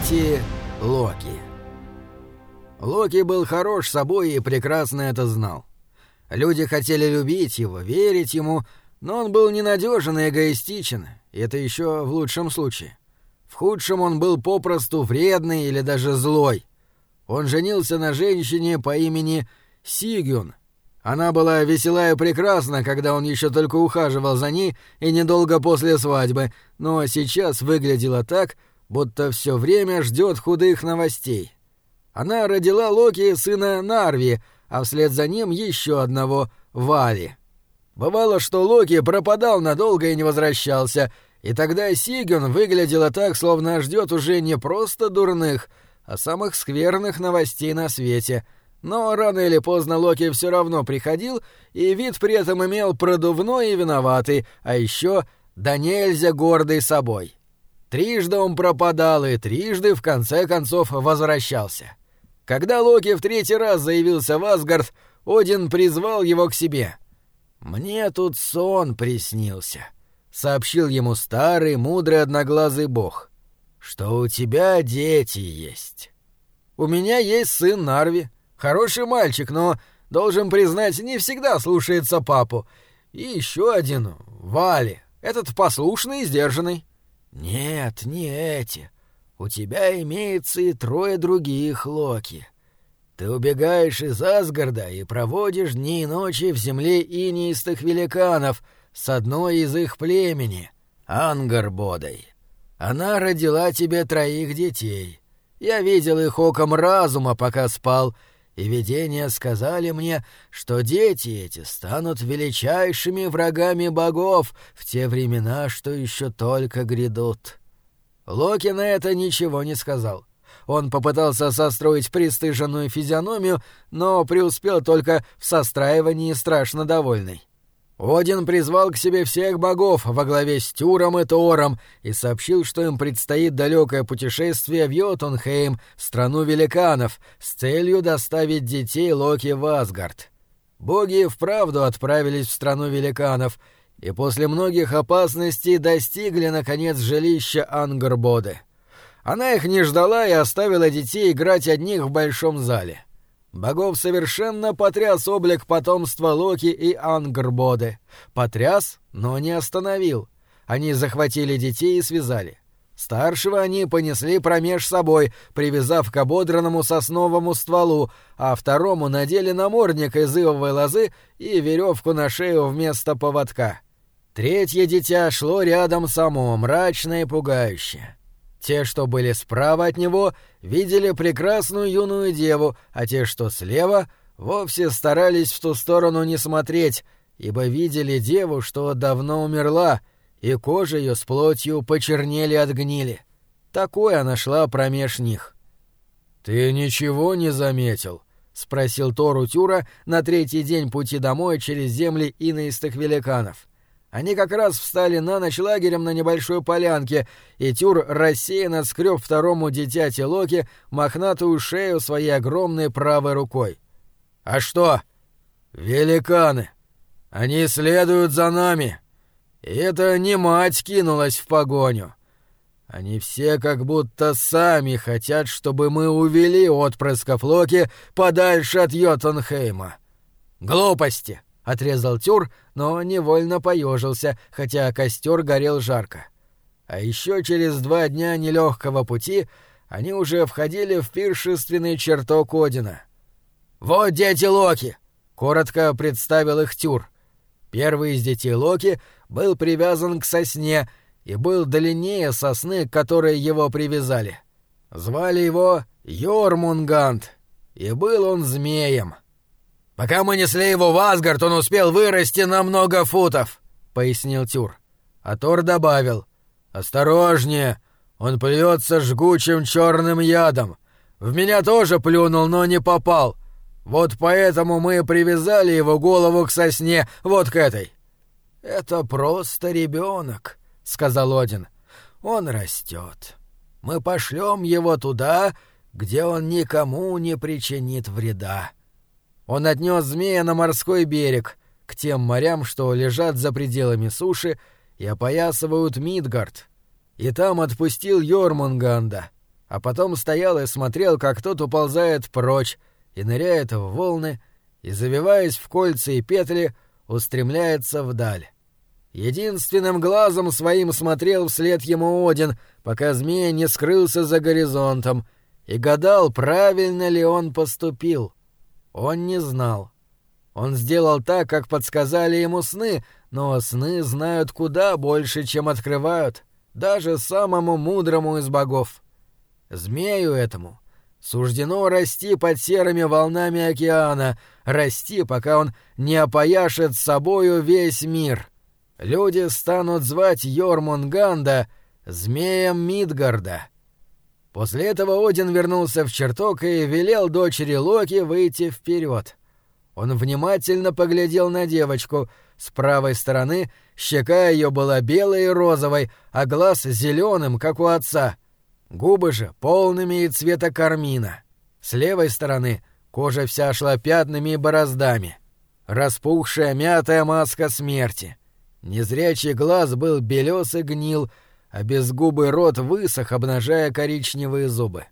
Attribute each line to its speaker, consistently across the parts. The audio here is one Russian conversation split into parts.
Speaker 1: Дети Локи. Локи был хорош собой и прекрасно это знал. Люди хотели любить его, верить ему, но он был ненадежен и эгоистичен, и это еще в лучшем случае. В худшем он был попросту вредный или даже злой. Он женился на женщине по имени Сигюн. Она была весела и прекрасна, когда он еще только ухаживал за ней и недолго после свадьбы, но сейчас выглядела так, будто все время ждет худых новостей. Она родила Локи сына Нарви, а вслед за ним еще одного Вали. Бывало, что Локи пропадал надолго и не возвращался, и тогда Сигюн выглядела так, словно ждет уже не просто дурных, а самых скверных новостей на свете. Но рано или поздно Локи все равно приходил, и вид при этом имел продувной и виноватый, а еще да нельзя гордый собой. Трижды он пропадал и трижды в конце концов возвращался. Когда Локи в третий раз заявился в Асгард, Один призвал его к себе. «Мне тут сон приснился», — сообщил ему старый, мудрый, одноглазый бог, — «что у тебя дети есть». «У меня есть сын Нарви, хороший мальчик, но, должен признать, не всегда слушается папу. И еще один, Вали, этот послушный и сдержанный». «Нет, не эти. У тебя имеется и трое других, Локи. Ты убегаешь из Асгарда и проводишь дни и ночи в земле инеистых великанов с одной из их племени, Ангарбодой. Она родила тебе троих детей. Я видел их оком разума, пока спал, и видения сказали мне, что дети эти станут величайшими врагами богов в те времена, что еще только грядут. Локи на это ничего не сказал. Он попытался состроить пристыженную физиономию, но преуспел только в состраивании страшно довольный. Один призвал к себе всех богов во главе с Тюром и Тором и сообщил, что им предстоит далекое путешествие в Йотунхейм, страну великанов, с целью доставить детей Локи в Асгард. Боги вправду отправились в страну великанов и после многих опасностей достигли, наконец, жилища Ангарбоды. Она их не ждала и оставила детей играть одних в большом зале. — Богов совершенно потряс облик потомства Локи и Ангрбоды. Потряс, но не остановил. Они захватили детей и связали. Старшего они понесли промеж собой, привязав к ободранному сосновому стволу, а второму надели намордник из ивовой лозы и веревку на шею вместо поводка. Третье дитя шло рядом само, мрачное и пугающее. Те, что были справа от него, видели прекрасную юную деву, а те, что слева, вовсе старались в ту сторону не смотреть, ибо видели деву, что давно умерла, и кожа ее с плотью почернели от гнили. Такое она шла промеж них. «Ты ничего не заметил?» — спросил Тору Тюра на третий день пути домой через земли иноистых великанов. Они как раз встали на ночь лагерем на небольшой полянке, и Тюр рассеянно скреб второму дитяти Локи мохнатую шею своей огромной правой рукой. «А что?» «Великаны! Они следуют за нами! И это не мать кинулась в погоню!» Они все как будто сами хотят, чтобы мы увели отпрысков Локи подальше от Йотунхейма. Глупости! — отрезал Тюр, но невольно поежился, хотя костер горел жарко. А еще через два дня нелегкого пути они уже входили в пиршественный чертог Одина. «Вот дети Локи!» — коротко представил их Тюр. Первый из детей Локи был привязан к сосне и был длиннее сосны, к которой его привязали. Звали его Йормунгант, и был он змеем — «Пока мы несли его в Асгард, он успел вырасти на много футов», — пояснил Тюр. А Тор добавил. «Осторожнее, он плюется жгучим черным ядом. В меня тоже плюнул, но не попал. Вот поэтому мы привязали его голову к сосне, вот к этой». «Это просто ребенок», — сказал Один. «Он растет. Мы пошлем его туда, где он никому не причинит вреда». Он отнес змея на морской берег, к тем морям, что лежат за пределами суши и опоясывают Мидгард, и там отпустил Йормунганда, а потом стоял и смотрел, как тот уползает прочь и ныряет в волны, и, завиваясь в кольца и петли, устремляется вдаль. Единственным глазом своим смотрел вслед ему Один, пока змея не скрылся за горизонтом, и гадал, правильно ли он поступил. Он не знал. Он сделал так, как подсказали ему сны, но сны знают куда больше, чем открывают, даже самому мудрому из богов. Змею этому суждено расти под серыми волнами океана, расти, пока он не опояшет собою весь мир. Люди станут звать Йормунганда змеем Мидгарда. После этого Один вернулся в чертог и велел дочери Локи выйти вперед. Он внимательно поглядел на девочку. С правой стороны щека ее была белой и розовой, а глаз зеленым, как у отца. Губы же полными и цвета кармина. С левой стороны кожа вся шла пятнами и бороздами. Распухшая мятая маска смерти. Незрячий глаз был белес и гнил, а безгубый рот высох, обнажая коричневые зубы.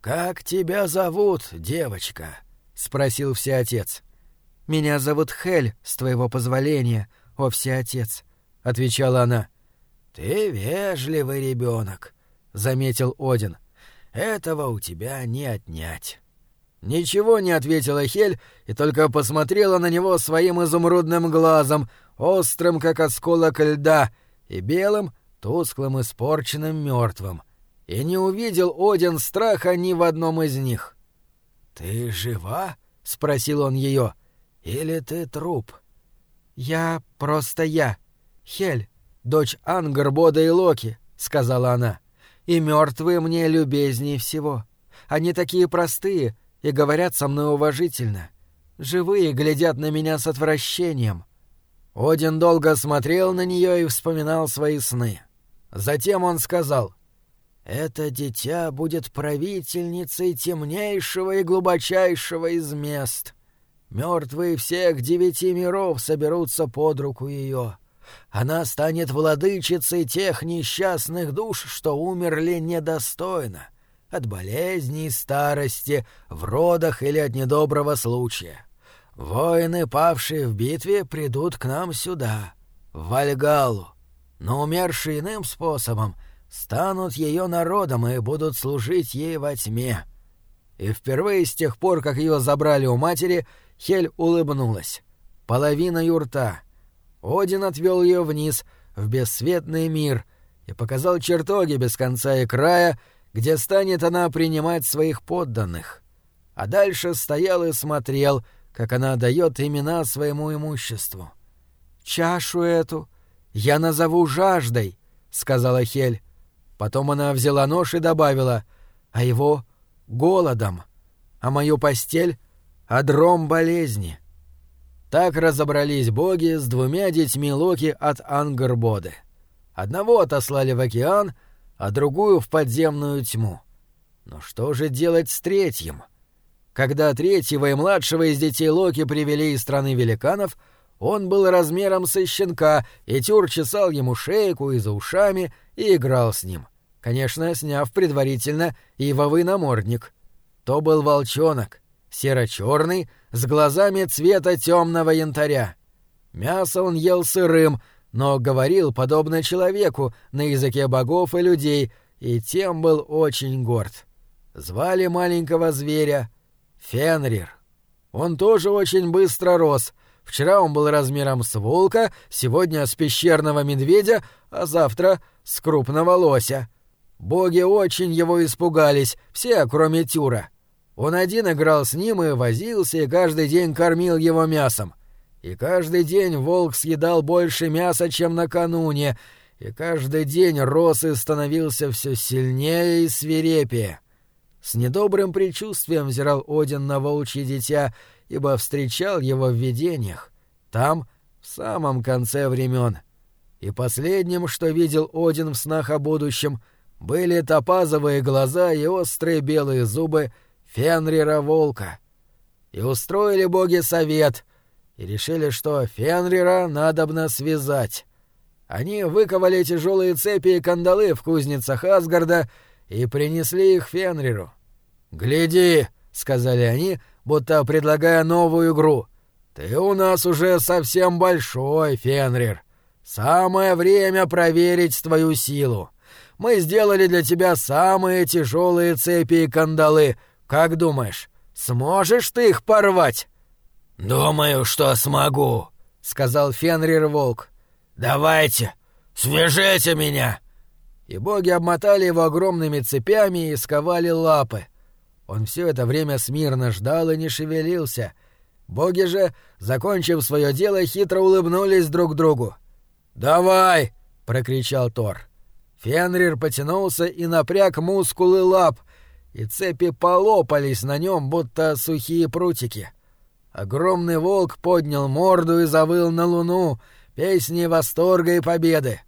Speaker 1: «Как тебя зовут, девочка?» — спросил всеотец. «Меня зовут Хель, с твоего позволения, о всеотец», — отвечала она. «Ты вежливый ребенок, заметил Один. «Этого у тебя не отнять». Ничего не ответила Хель и только посмотрела на него своим изумрудным глазом, острым, как осколок льда, и белым, тусклым, испорченным, мертвым. И не увидел Один страха ни в одном из них. «Ты жива?» — спросил он ее. «Или ты труп?» «Я просто я. Хель, дочь Ангрбода и Локи», — сказала она. «И мертвые мне любезнее всего. Они такие простые и говорят со мной уважительно. Живые глядят на меня с отвращением». Один долго смотрел на нее и вспоминал свои сны. Затем он сказал, «Это дитя будет правительницей темнейшего и глубочайшего из мест. Мертвые всех девяти миров соберутся под руку ее. Она станет владычицей тех несчастных душ, что умерли недостойно, от болезни и старости, в родах или от недоброго случая. Воины, павшие в битве, придут к нам сюда, в Вальгалу, но умершие иным способом станут ее народом и будут служить ей во тьме. И впервые с тех пор, как ее забрали у матери, Хель улыбнулась. Половина юрта. Один отвел ее вниз, в бесцветный мир, и показал чертоги без конца и края, где станет она принимать своих подданных. А дальше стоял и смотрел, как она дает имена своему имуществу. «Чашу эту я назову жаждой», — сказала Хель. Потом она взяла нож и добавила, а его — голодом, а мою постель — одром болезни. Так разобрались боги с двумя детьми Локи от Ангрбоды. Одного отослали в океан, а другую — в подземную тьму. Но что же делать с третьим? Когда третьего и младшего из детей Локи привели из страны великанов — он был размером со щенка, и Тюр чесал ему шейку и за ушами и играл с ним. Конечно, сняв предварительно ивовый намордник. То был волчонок, серо-черный, с глазами цвета темного янтаря. Мясо он ел сырым, но говорил подобно человеку на языке богов и людей, и тем был очень горд. Звали маленького зверя Фенрир. Он тоже очень быстро рос — Вчера он был размером с волка, сегодня с пещерного медведя, а завтра с крупного лося. Боги очень его испугались, все, кроме Тюра. Он один играл с ним и возился, и каждый день кормил его мясом. И каждый день волк съедал больше мяса, чем накануне, и каждый день рос и становился все сильнее и свирепее. С недобрым предчувствием взирал Один на волчье дитя ибо встречал его в видениях, там, в самом конце времен. И последним, что видел Один в снах о будущем, были топазовые глаза и острые белые зубы Фенрира Волка. И устроили боги совет, и решили, что Фенрира надобно связать. Они выковали тяжелые цепи и кандалы в кузницах Асгарда и принесли их Фенриру. «Гляди!» — сказали они, будто предлагая новую игру. «Ты у нас уже совсем большой, Фенрир. Самое время проверить твою силу. Мы сделали для тебя самые тяжелые цепи и кандалы. Как думаешь, сможешь ты их порвать?»
Speaker 2: «Думаю, что смогу», — сказал Фенрир Волк. «Давайте, свяжите меня!»
Speaker 1: И боги обмотали его огромными цепями и сковали лапы. Он все это время смирно ждал и не шевелился. Боги же, закончив свое дело, хитро улыбнулись друг другу. «Давай!» — прокричал Тор. Фенрир потянулся и напряг мускулы лап, и цепи полопались на нем, будто сухие прутики. Огромный волк поднял морду и завыл на луну, песни восторга и победы.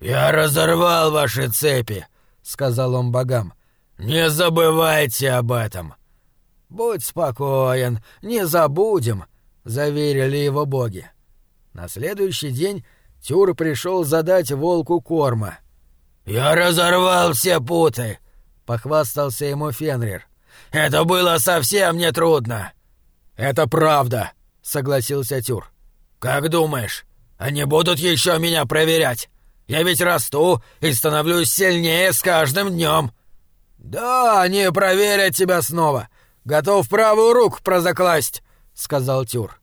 Speaker 2: «Я разорвал ваши цепи», — сказал он богам. «Не забывайте об этом».
Speaker 1: «Будь спокоен, не забудем», — заверили его боги. На следующий день Тюр пришел задать волку корма.
Speaker 2: «Я разорвал все путы», —
Speaker 1: похвастался ему Фенрир.
Speaker 2: «Это было совсем нетрудно».
Speaker 1: «Это правда», — согласился Тюр.
Speaker 2: «Как думаешь, они будут еще меня проверять? Я ведь расту и становлюсь сильнее с каждым днем».
Speaker 1: «Да, они проверят тебя снова. Готов правую руку прозакласть», — сказал Тюр.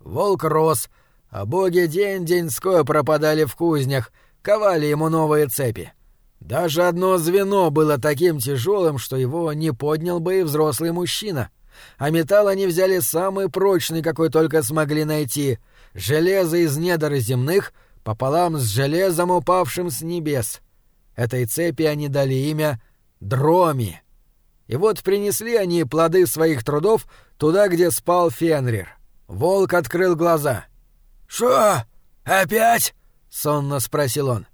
Speaker 1: Волк рос, а боги день-деньской пропадали в кузнях, ковали ему новые цепи. Даже одно звено было таким тяжелым, что его не поднял бы и взрослый мужчина — а металл они взяли самый прочный, какой только смогли найти — железо из недр земных пополам с железом, упавшим с небес. Этой цепи они дали имя Дроми. И вот принесли они плоды своих трудов туда, где спал Фенрир. Волк открыл глаза.
Speaker 2: «Шо? Опять?»
Speaker 1: — сонно спросил он.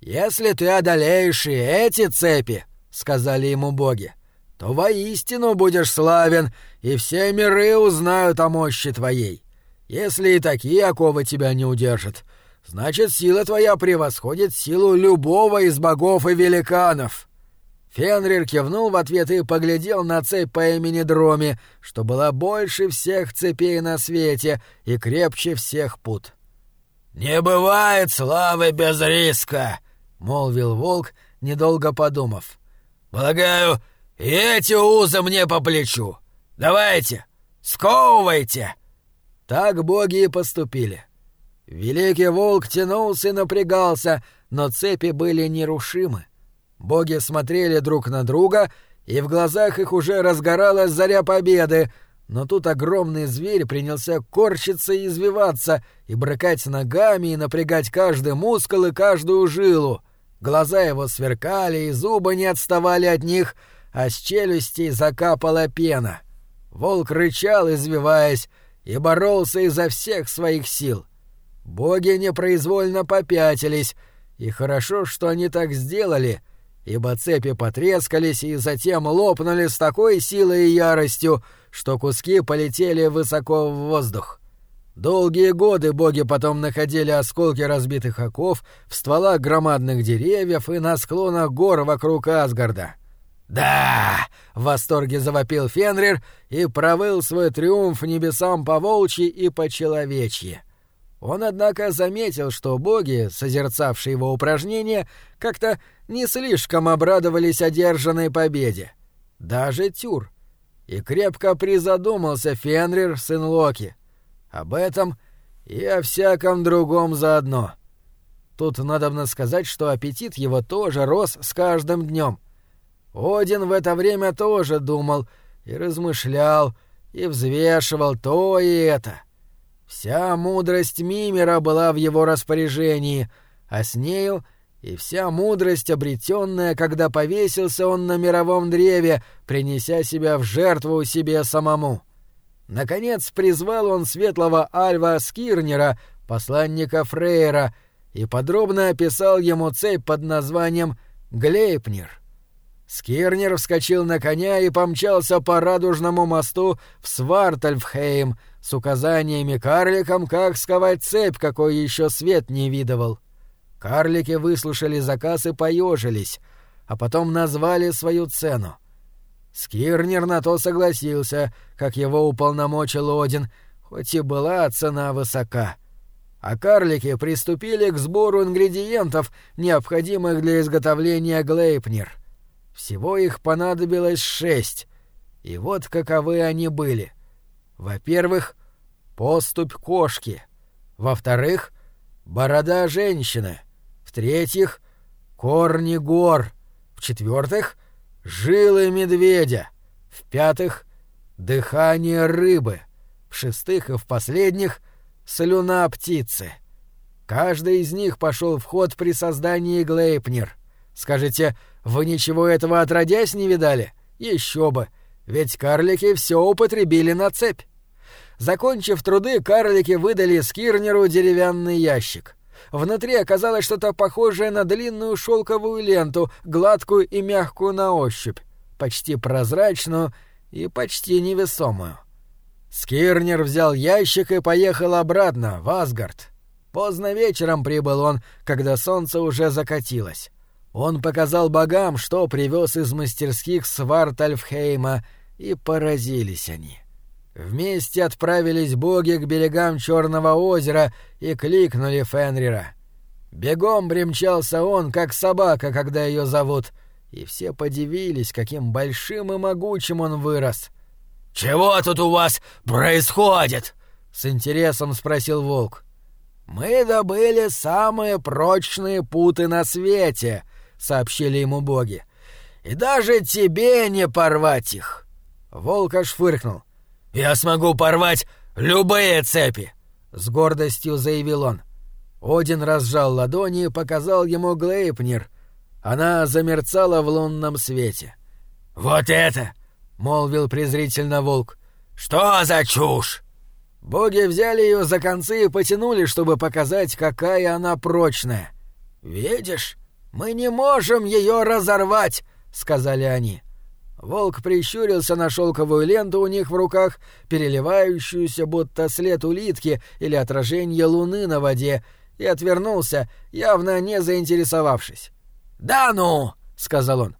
Speaker 1: «Если ты одолеешь и эти цепи, — сказали ему боги, то воистину будешь славен, и все миры узнают о мощи твоей. Если и такие оковы тебя не удержат, значит, сила твоя превосходит силу любого из богов и великанов». Фенрир кивнул в ответ и поглядел на цепь по имени Дроми, что была больше всех цепей на свете и крепче всех пут.
Speaker 2: «Не бывает славы без риска», — молвил волк, недолго подумав. «Полагаю, эти узы мне по плечу. Давайте, сковывайте!»
Speaker 1: Так боги и поступили. Великий волк тянулся и напрягался, но цепи были нерушимы. Боги смотрели друг на друга, и в глазах их уже разгоралась заря победы, но тут огромный зверь принялся корчиться и извиваться, и брыкать ногами, и напрягать каждый мускул и каждую жилу. Глаза его сверкали, и зубы не отставали от них — а с челюстей закапала пена. Волк рычал, извиваясь, и боролся изо всех своих сил. Боги непроизвольно попятились, и хорошо, что они так сделали, ибо цепи потрескались и затем лопнули с такой силой и яростью, что куски полетели высоко в воздух. Долгие годы боги потом находили осколки разбитых оков в стволах громадных деревьев и на склонах гор вокруг Асгарда.
Speaker 2: «Да!»
Speaker 1: — в восторге завопил Фенрир и провыл свой триумф небесам по волчьи и по человечьи. Он, однако, заметил, что боги, созерцавшие его упражнения, как-то не слишком обрадовались одержанной победе. Даже Тюр. И крепко призадумался Фенрир, сын Локи. Об этом и о всяком другом заодно. Тут надобно сказать, что аппетит его тоже рос с каждым днем — один в это время тоже думал и размышлял, и взвешивал то и это. Вся мудрость Мимера была в его распоряжении, а с нею и вся мудрость, обретенная, когда повесился он на мировом древе, принеся себя в жертву себе самому. Наконец призвал он светлого Альва Скирнера, посланника Фрейра, и подробно описал ему цепь под названием Глейпнер. Скирнер вскочил на коня и помчался по радужному мосту в Свартальфхейм с указаниями карликам, как сковать цепь, какой еще свет не видывал. Карлики выслушали заказ и поежились, а потом назвали свою цену. Скирнер на то согласился, как его уполномочил Один, хоть и была цена высока. А карлики приступили к сбору ингредиентов, необходимых для изготовления глейпнер. Всего их понадобилось шесть, и вот каковы они были. Во-первых, поступь кошки. Во-вторых, борода женщины. В-третьих, корни гор. В-четвертых, жилы медведя. В-пятых, дыхание рыбы. В-шестых и в последних — слюна птицы. Каждый из них пошел в ход при создании Глейпнер. Скажете, вы ничего этого отродясь не видали? Еще бы, ведь карлики все употребили на цепь. Закончив труды, карлики выдали Скирнеру деревянный ящик. Внутри оказалось что-то похожее на длинную шелковую ленту, гладкую и мягкую на ощупь, почти прозрачную и почти невесомую. Скирнер взял ящик и поехал обратно, в Асгард. Поздно вечером прибыл он, когда солнце уже закатилось. Он показал богам, что привез из мастерских Свартальфхейма, и поразились они. Вместе отправились боги к берегам Черного озера и кликнули Фенрира. Бегом примчался он, как собака, когда ее зовут, и все подивились, каким большим и могучим он вырос.
Speaker 2: «Чего тут у вас происходит?»
Speaker 1: — с интересом спросил волк. «Мы добыли самые прочные путы на свете», — сообщили ему боги. «И даже тебе не порвать их». Волк аж фыркнул.
Speaker 2: «Я смогу порвать любые цепи!»
Speaker 1: — с гордостью заявил он. Один разжал ладони и показал ему Глейпнир. Она замерцала в лунном свете.
Speaker 2: «Вот это!» — молвил презрительно волк. «Что за чушь?»
Speaker 1: Боги взяли ее за концы и потянули, чтобы показать, какая она прочная. «Видишь, мы не можем ее разорвать!» — сказали они. Волк прищурился на шелковую ленту у них в руках, переливающуюся, будто след улитки или отражение луны на воде, и отвернулся, явно не заинтересовавшись.
Speaker 2: «Да ну!» — сказал он.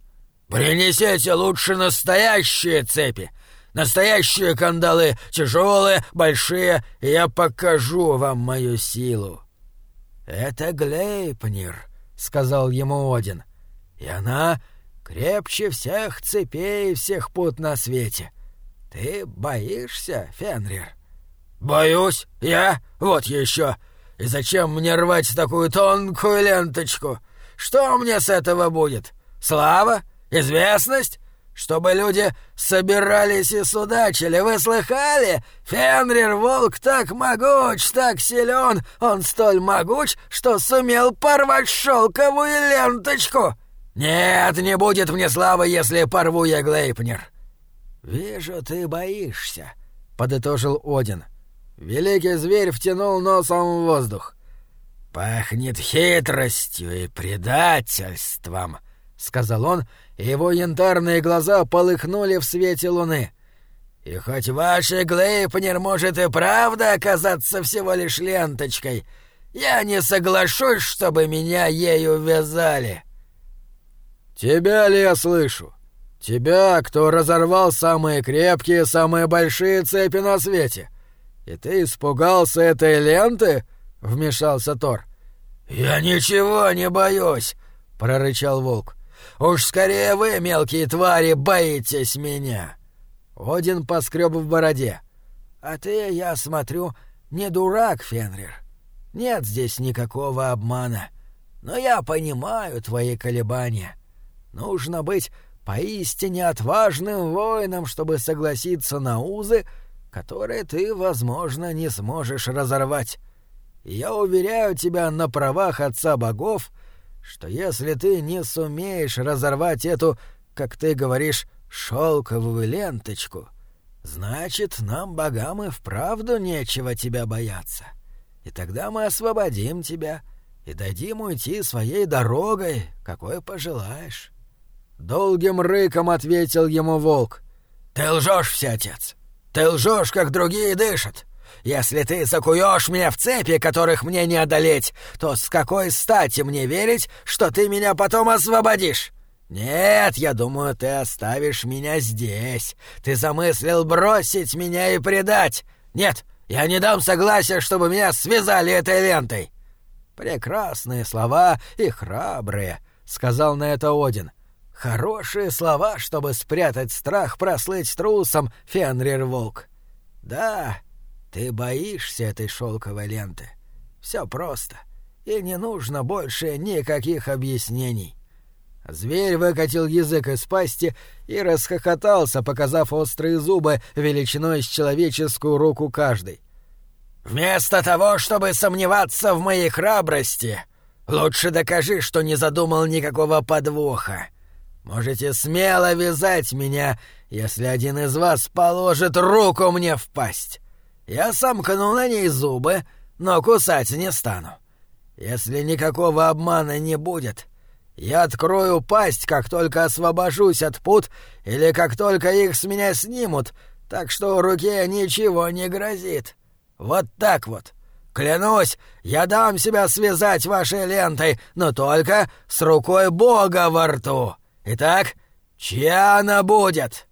Speaker 1: «Принесите лучше настоящие цепи, настоящие кандалы, тяжелые, большие, я покажу вам мою силу». «Это Глейпнир», — сказал ему Один, — «и она крепче всех цепей и всех пут на свете. Ты боишься, Фенрир?
Speaker 2: Боюсь? Я? Вот еще. И зачем мне рвать такую тонкую ленточку? Что мне с этого будет? Слава? Известность? Чтобы люди собирались и судачили, вы слыхали? Фенрир Волк так могуч, так силен, он столь могуч, что сумел порвать шелковую ленточку. «Нет, не будет мне славы, если порву я Глейпнер!»
Speaker 1: «Вижу, ты боишься», — подытожил Один. Великий зверь втянул носом в воздух.
Speaker 2: «Пахнет хитростью и предательством», — сказал он, и его янтарные глаза полыхнули в свете луны. «И хоть ваш Глейпнер может и правда оказаться всего лишь ленточкой, я не соглашусь, чтобы меня ею вязали».
Speaker 1: «Тебя ли я слышу? Тебя, кто разорвал самые крепкие, самые большие цепи на свете. И ты испугался этой ленты?» — вмешался Тор.
Speaker 2: «Я ничего не боюсь», — прорычал волк. «Уж скорее вы, мелкие твари, боитесь меня!»
Speaker 1: Один поскреб в бороде. «А ты, я смотрю, не дурак, Фенрир. Нет здесь никакого обмана. Но я понимаю твои колебания. Нужно быть поистине отважным воином, чтобы согласиться на узы, которые ты, возможно, не сможешь разорвать. Я уверяю тебя на правах отца богов, что если ты не сумеешь разорвать эту, как ты говоришь, шелковую ленточку, значит, нам, богам, и вправду нечего тебя бояться. И тогда мы освободим тебя и дадим уйти своей дорогой, какой пожелаешь. Долгим рыком ответил ему волк.
Speaker 2: «Ты лжешь, всеотец! Ты лжешь, как другие дышат! Если ты закуешь меня в цепи, которых мне не одолеть, то с какой стати мне верить, что ты меня потом освободишь? «Нет, я думаю, ты оставишь меня здесь. Ты замыслил бросить меня и предать. Нет, я не дам согласия, чтобы меня связали этой лентой».
Speaker 1: «Прекрасные слова и храбрые», — сказал на это Один. «Хорошие слова, чтобы спрятать страх прослыть трусом, Фенрир Волк. Да, ты боишься этой шелковой ленты. Все просто, и не нужно больше никаких объяснений. Зверь выкатил язык из пасти и расхохотался, показав острые зубы величиной с человеческую руку каждый.
Speaker 2: «Вместо того, чтобы сомневаться в моей храбрости, лучше докажи, что не задумал никакого подвоха. Можете смело вязать меня, если один из вас положит руку мне в пасть. Я сомкну на ней зубы, но кусать не стану. Если никакого обмана не будет, я открою пасть, как только освобожусь от пут или как только их с меня снимут, так что руке ничего не грозит. Вот так вот. Клянусь, я дам себя связать вашей лентой, но только с рукой Бога во рту. Итак, чья она будет?»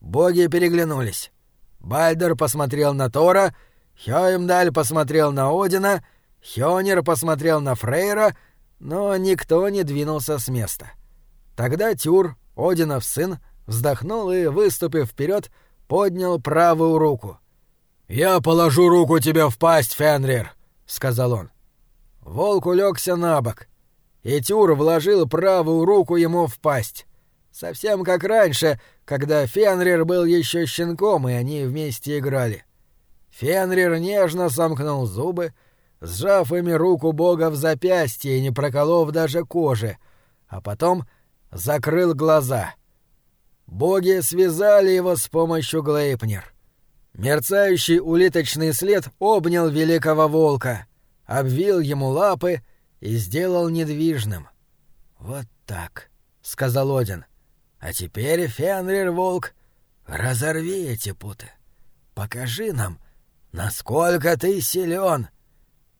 Speaker 1: Боги переглянулись. Бальдер посмотрел на Тора, Хёймдаль посмотрел на Одина, Хёнер посмотрел на Фрейра — но никто не двинулся с места. Тогда Тюр, Одинов сын, вздохнул и, выступив вперед, поднял правую руку. «Я положу руку тебе в пасть, Фенрир», — сказал он. Волк улегся на бок, и вложил правую руку ему в пасть. Совсем как раньше, когда Фенрир был еще щенком, и они вместе играли. Фенрир нежно сомкнул зубы, — сжав ими руку бога в запястье не проколов даже кожи, а потом закрыл глаза. Боги связали его с помощью Глейпнер. Мерцающий улиточный след обнял великого волка, обвил ему лапы и сделал недвижным. «Вот так», — сказал Один. «А теперь, Фенрир Волк, разорви эти путы. Покажи нам, насколько ты силен,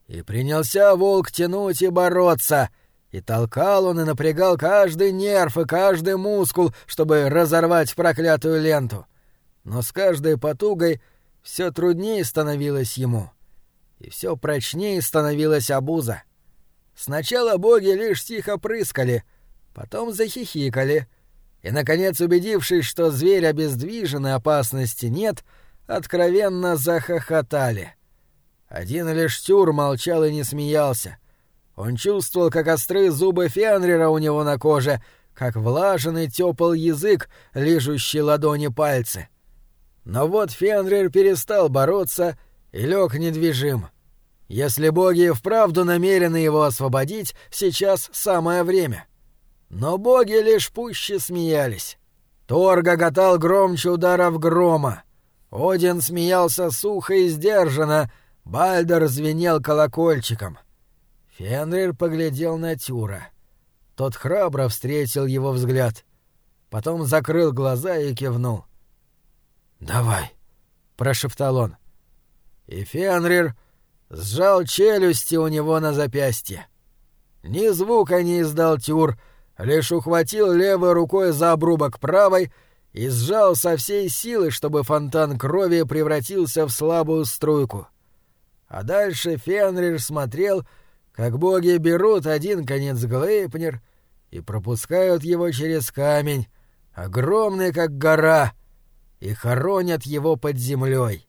Speaker 1: и принялся волк тянуть и бороться, и толкал он и напрягал каждый нерв и каждый мускул, чтобы разорвать проклятую ленту. Но с каждой потугой все труднее становилось ему, и все прочнее становилась обуза. Сначала боги лишь тихо прыскали, потом захихикали, и, наконец, убедившись, что зверь обездвижен и опасности нет, откровенно захохотали — один лишь Тюр молчал и не смеялся. Он чувствовал, как острые зубы Фенрира у него на коже, как влажный тёпал язык, лижущий ладони пальцы. Но вот Фенрир перестал бороться и лег недвижим. Если боги вправду намерены его освободить, сейчас самое время. Но боги лишь пуще смеялись. Тор гоготал громче ударов грома. Один смеялся сухо и сдержанно, Бальдер звенел колокольчиком. Фенрир поглядел на Тюра. Тот храбро встретил его взгляд. Потом закрыл глаза и кивнул. «Давай», — прошептал он. И Фенрир сжал челюсти у него на запястье. Ни звука не издал Тюр, лишь ухватил левой рукой за обрубок правой и сжал со всей силы, чтобы фонтан крови превратился в слабую струйку. — а дальше Фенрир смотрел, как боги берут один конец Глейпнер и пропускают его через камень, огромный как гора, и хоронят его под землей.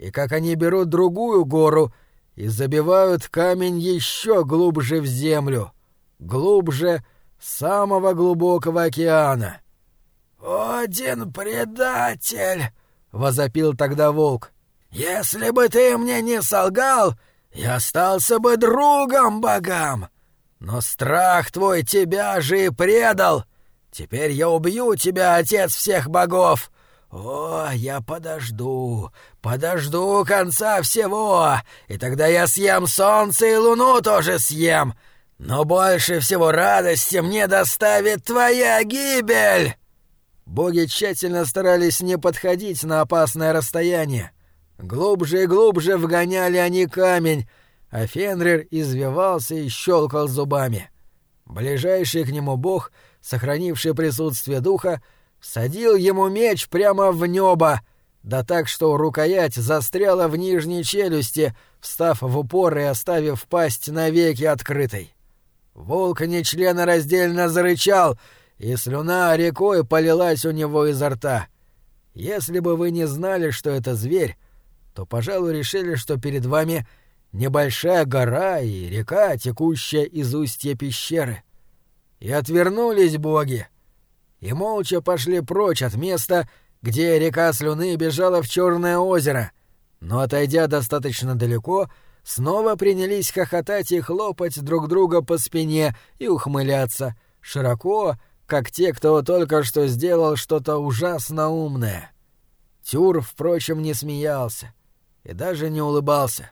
Speaker 1: И как они берут другую гору и забивают камень еще глубже в землю, глубже самого глубокого океана. «Один предатель!» — возопил тогда волк. Если бы ты мне не солгал, я остался бы другом богам. Но страх твой тебя же и предал. Теперь я убью тебя, отец всех богов. О, я подожду, подожду конца всего, и тогда я съем солнце и луну тоже съем. Но больше всего радости мне доставит твоя гибель. Боги тщательно старались не подходить на опасное расстояние. Глубже и глубже вгоняли они камень, а Фенрир извивался и щелкал зубами. Ближайший к нему бог сохранивший присутствие духа, всадил ему меч прямо в небо, да так, что рукоять застряла в нижней челюсти, встав в упор и оставив пасть навеки открытой. Волк нечленораздельно зарычал, и слюна рекой полилась у него изо рта. Если бы вы не знали, что это зверь, то, пожалуй, решили, что перед вами небольшая гора и река, текущая из устья пещеры. И отвернулись боги, и молча пошли прочь от места, где река слюны бежала в Черное озеро, но, отойдя достаточно далеко, снова принялись хохотать и хлопать друг друга по спине и ухмыляться, широко, как те, кто только что сделал что-то ужасно умное. Тюр, впрочем, не смеялся и даже не улыбался.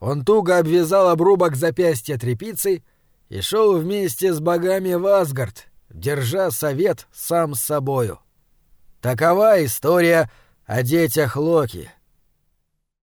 Speaker 1: Он туго обвязал обрубок запястья тряпицей и шел вместе с богами в Асгард, держа совет сам с собою. Такова история о детях Локи —